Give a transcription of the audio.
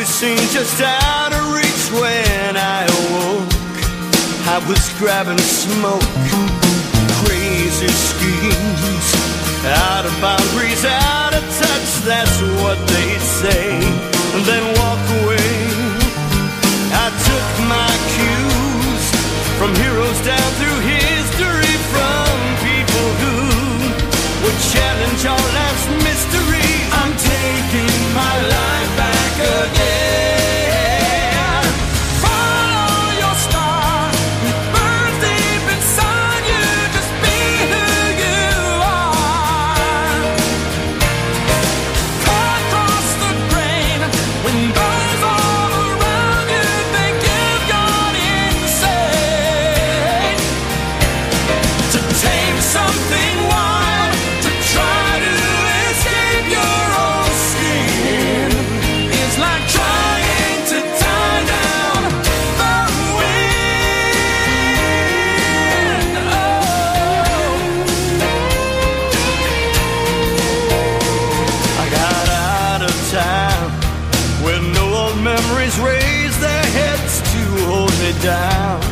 always seemed just out of reach when I awoke. I was grabbing smoke, crazy schemes, out of boundaries. Out down.